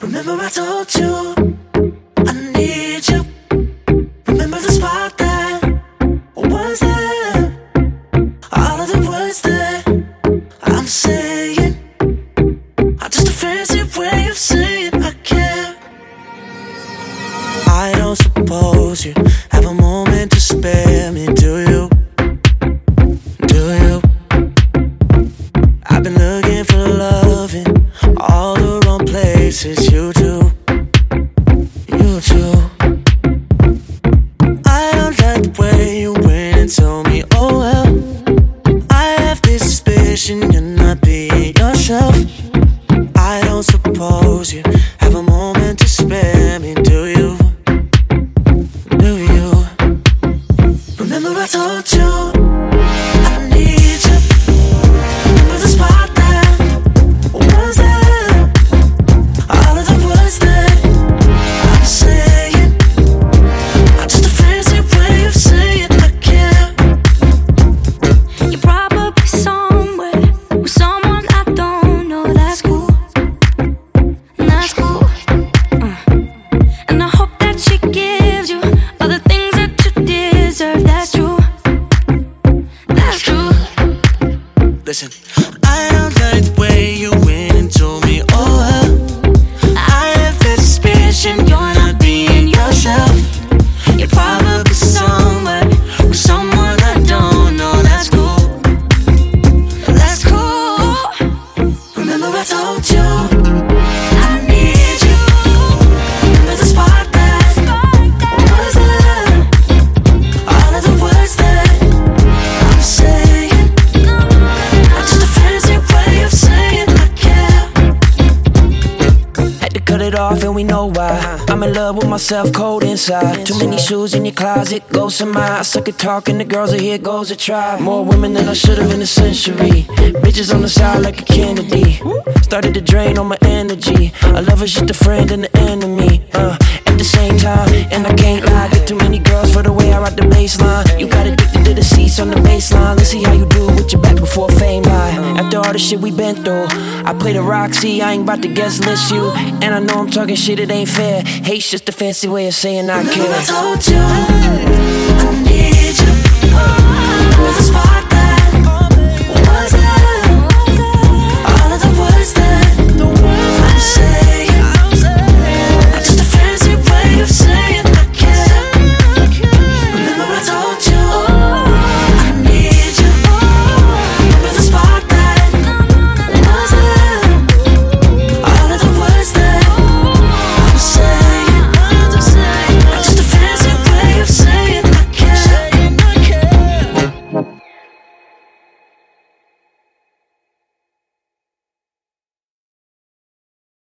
Remember I told you I need you. Remember the spot that was there. All of the words that I'm saying are just a fancy way of saying I care. I don't suppose you have a moment to spare me, You do, you do. I don't like the way you went and told me, oh well. I have this suspicion you're not being yourself. I don't suppose you have a moment to spare me, do you? Do you? Remember I told you Listen, it off, and we know why. I'm in love with myself, cold inside. Too many shoes in your closet, go some I suck at talking, the girls are here, goes a try. More women than I should've in a century. Bitches on the side like a Kennedy. Started to drain all my energy. I love her, she's the friend and the enemy. Uh, at the same time, and I can't lie. Get too many girls for the way I rock the baseline. You got addicted to the seats on the baseline. Let's see how you do all the shit we been through, I play the Roxy, I ain't about to guest list you. And I know I'm talking shit, it ain't fair. Hate's just a fancy way of saying I care. I told you, I.